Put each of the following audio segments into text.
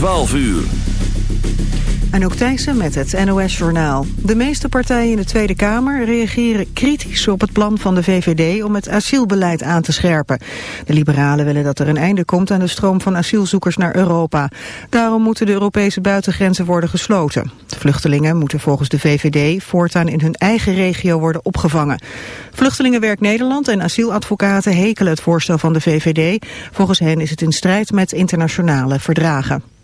12 uur. Anouk Thijssen met het NOS-journaal. De meeste partijen in de Tweede Kamer reageren kritisch op het plan van de VVD om het asielbeleid aan te scherpen. De liberalen willen dat er een einde komt aan de stroom van asielzoekers naar Europa. Daarom moeten de Europese buitengrenzen worden gesloten. De vluchtelingen moeten volgens de VVD voortaan in hun eigen regio worden opgevangen. Vluchtelingenwerk Nederland en asieladvocaten hekelen het voorstel van de VVD. Volgens hen is het in strijd met internationale verdragen.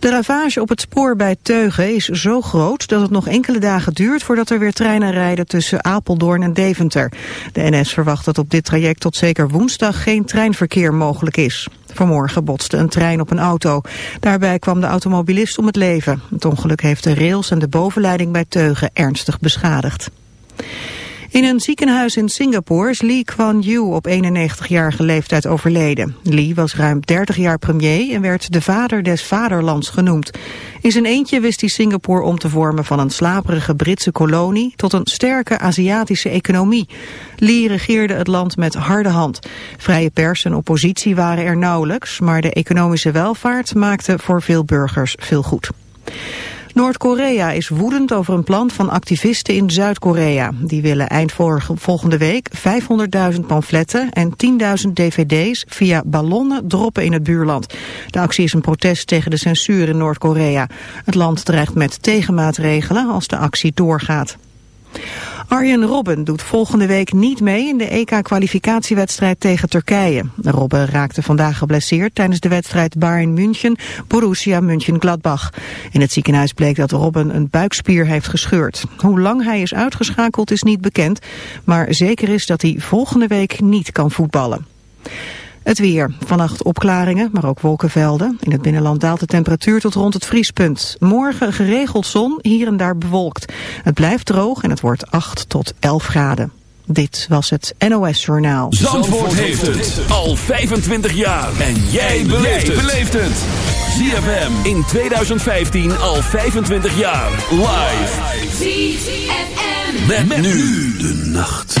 De ravage op het spoor bij Teugen is zo groot dat het nog enkele dagen duurt voordat er weer treinen rijden tussen Apeldoorn en Deventer. De NS verwacht dat op dit traject tot zeker woensdag geen treinverkeer mogelijk is. Vanmorgen botste een trein op een auto. Daarbij kwam de automobilist om het leven. Het ongeluk heeft de rails en de bovenleiding bij Teugen ernstig beschadigd. In een ziekenhuis in Singapore is Lee Kuan Yew op 91-jarige leeftijd overleden. Lee was ruim 30 jaar premier en werd de vader des vaderlands genoemd. In zijn eentje wist hij Singapore om te vormen van een slaperige Britse kolonie tot een sterke Aziatische economie. Lee regeerde het land met harde hand. Vrije pers en oppositie waren er nauwelijks, maar de economische welvaart maakte voor veel burgers veel goed. Noord-Korea is woedend over een plan van activisten in Zuid-Korea. Die willen eind volgende week 500.000 pamfletten en 10.000 dvd's via ballonnen droppen in het buurland. De actie is een protest tegen de censuur in Noord-Korea. Het land dreigt met tegenmaatregelen als de actie doorgaat. Arjen Robben doet volgende week niet mee in de EK-kwalificatiewedstrijd tegen Turkije. Robben raakte vandaag geblesseerd tijdens de wedstrijd Bayern München, Borussia München-Gladbach. In het ziekenhuis bleek dat Robben een buikspier heeft gescheurd. Hoe lang hij is uitgeschakeld is niet bekend, maar zeker is dat hij volgende week niet kan voetballen. Het weer. Vannacht opklaringen, maar ook wolkenvelden. In het binnenland daalt de temperatuur tot rond het vriespunt. Morgen geregeld zon, hier en daar bewolkt. Het blijft droog en het wordt 8 tot 11 graden. Dit was het NOS Journaal. Zandvoort, heeft het al 25 jaar. En jij beleeft het. ZFM in 2015 al 25 jaar. Live. ZFM. met nu de nacht.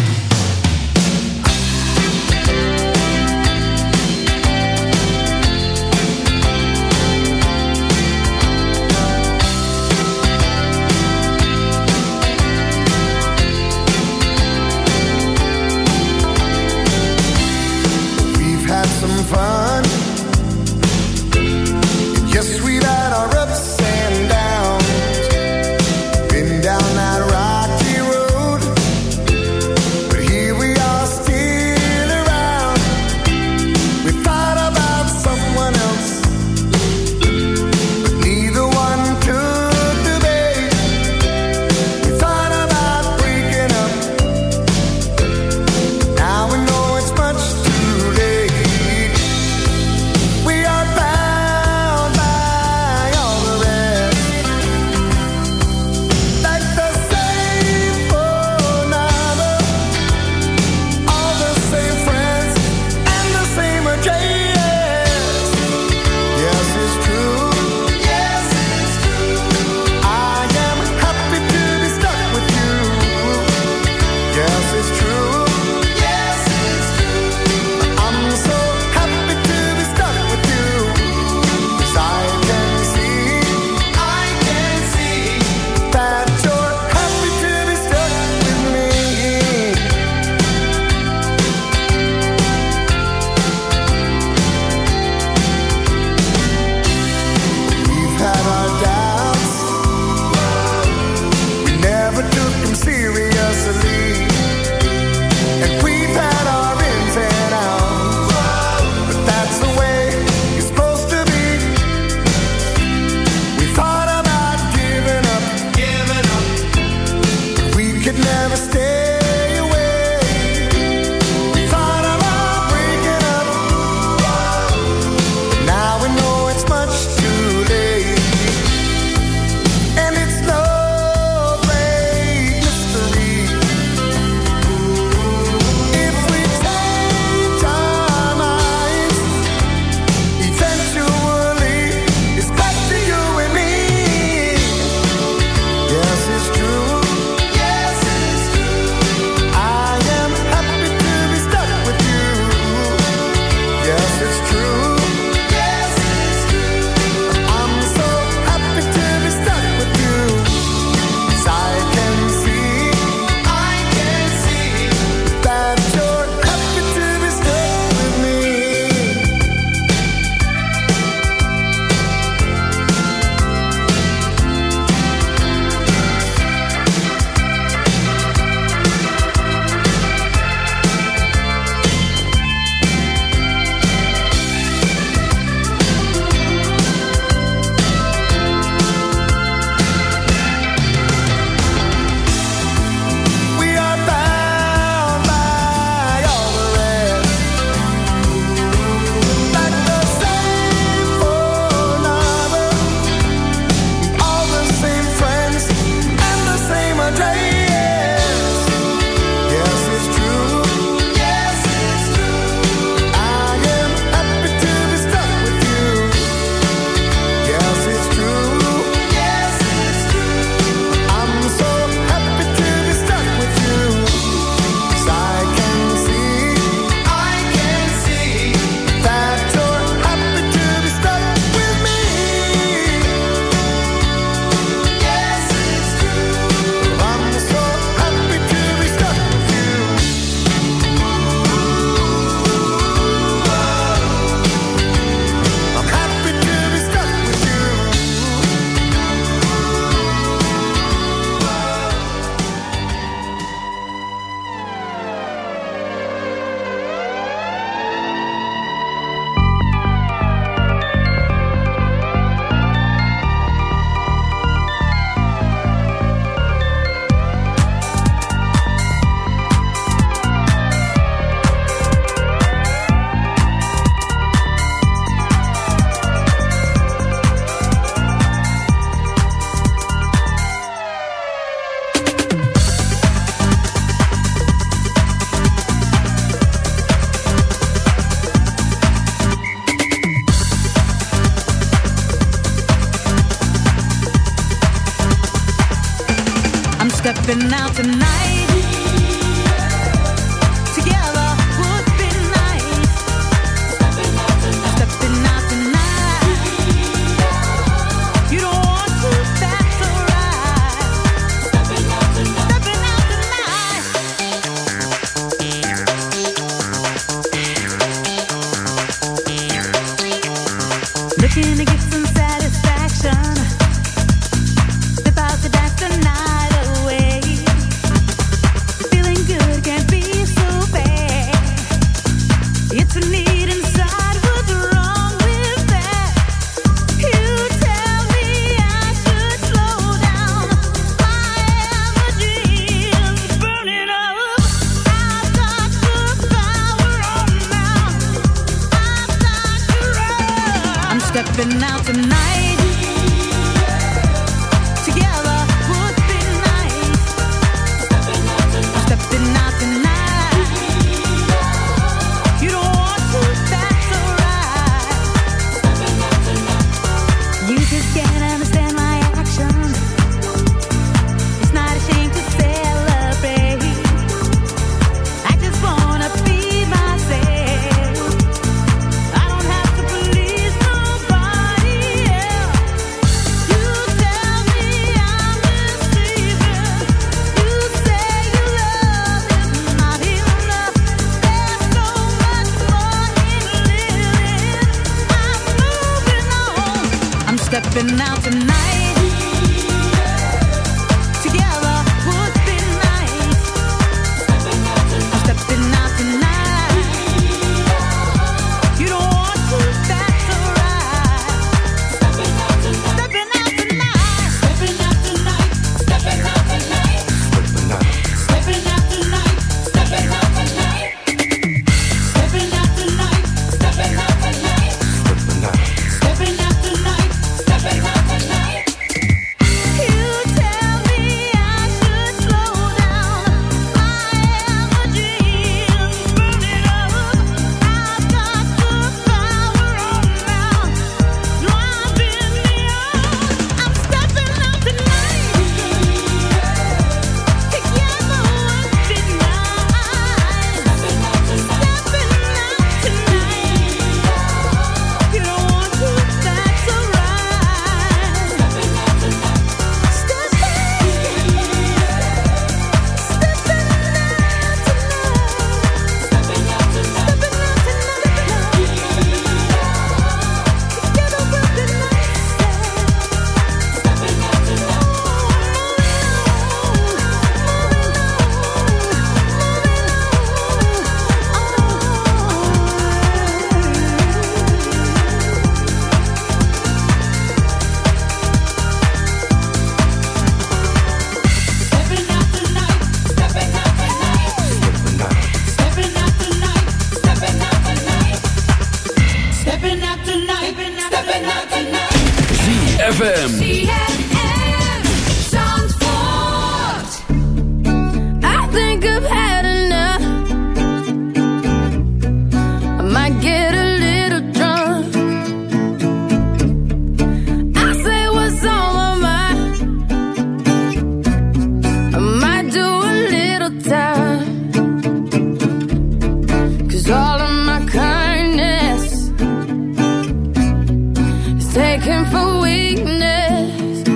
looking for weakness.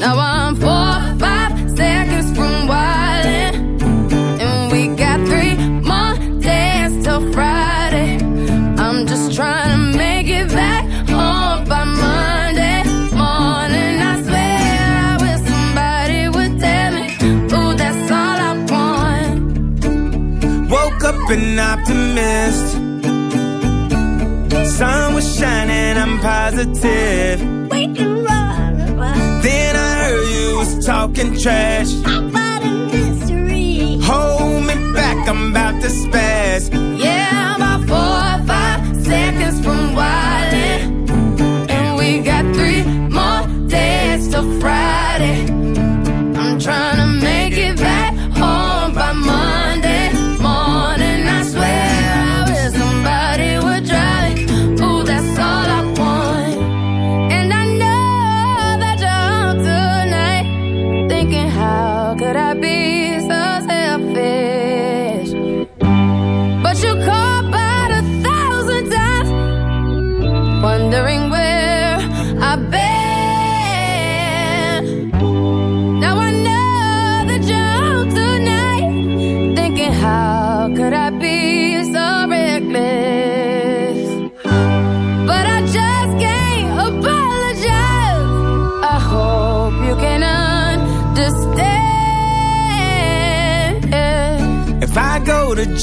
Now I'm four, five seconds from wildin', and we got three more days till Friday. I'm just trying to make it back home by Monday morning. I swear I wish somebody would tell me, ooh, that's all I want. Woke up an optimist sun was shining, I'm positive. We can run, run. Then I heard you was talking trash. About a mystery. Hold me back, I'm about to spaz. Yeah, I'm about four or five seconds from wildin'. And we got three more days to Friday.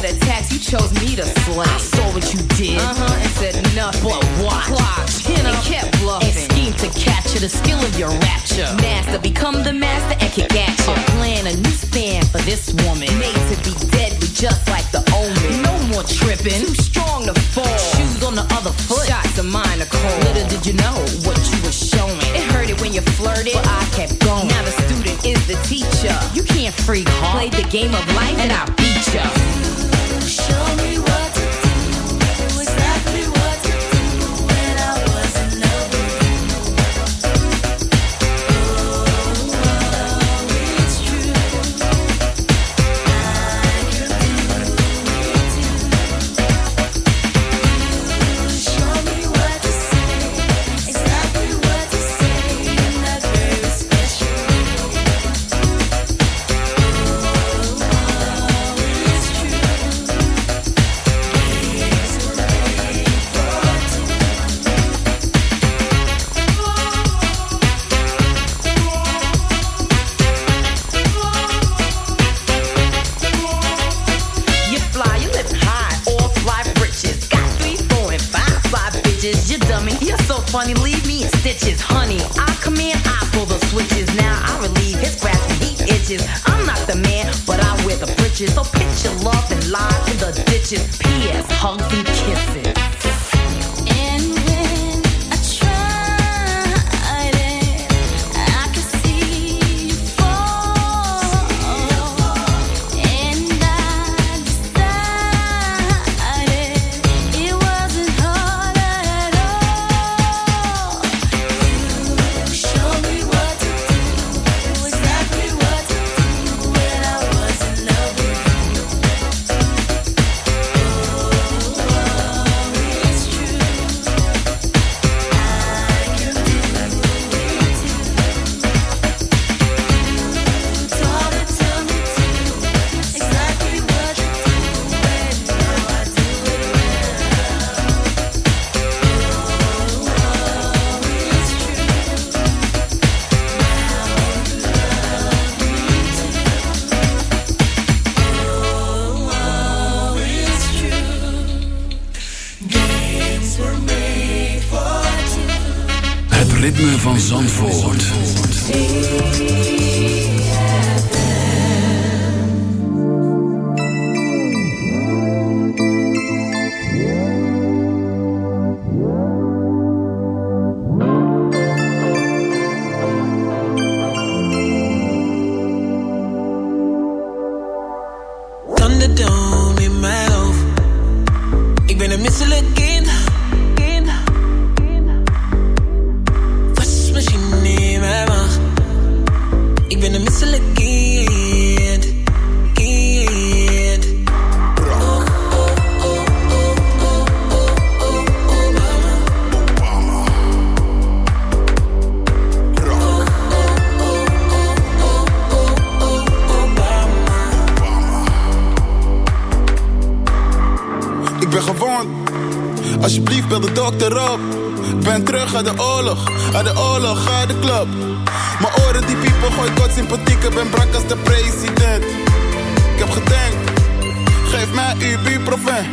get attacked, you chose me to slay. I saw what you did, uh-huh, and said nothing. But what? Clock, chin up, and kept bluffing. And schemed to capture the skill of your rapture. Master, become the master and kick at you. A plan, a new span for this woman. Made to be deadly, just like the omen. No more tripping, too strong to fall. Shoes on the other foot, shots of mine are cold. Little did you know what you were showing. It hurted when you flirted, but I kept going. Now the your teacher. You can't freak, huh? Play the game of life and I'll beat ya. Show me buurproven.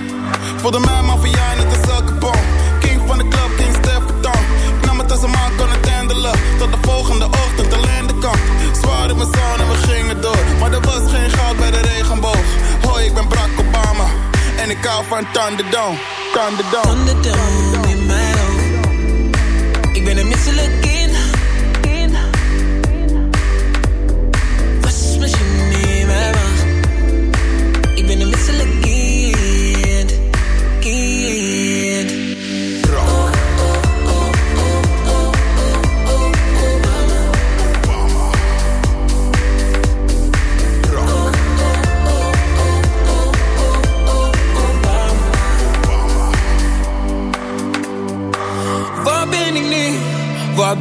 Voelde mij maffia net als elke bom. King van de club, King Stefan. Ik nam het als een man kon het handelen. Tot de volgende ochtend alleen de kant. Zwaar in mijn zon en we gingen door. Maar er was geen goud bij de regenboog. Hoi, ik ben Barack Obama. En ik hou van Thunderdome. Thunderdome. Thunderdome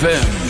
ZFM.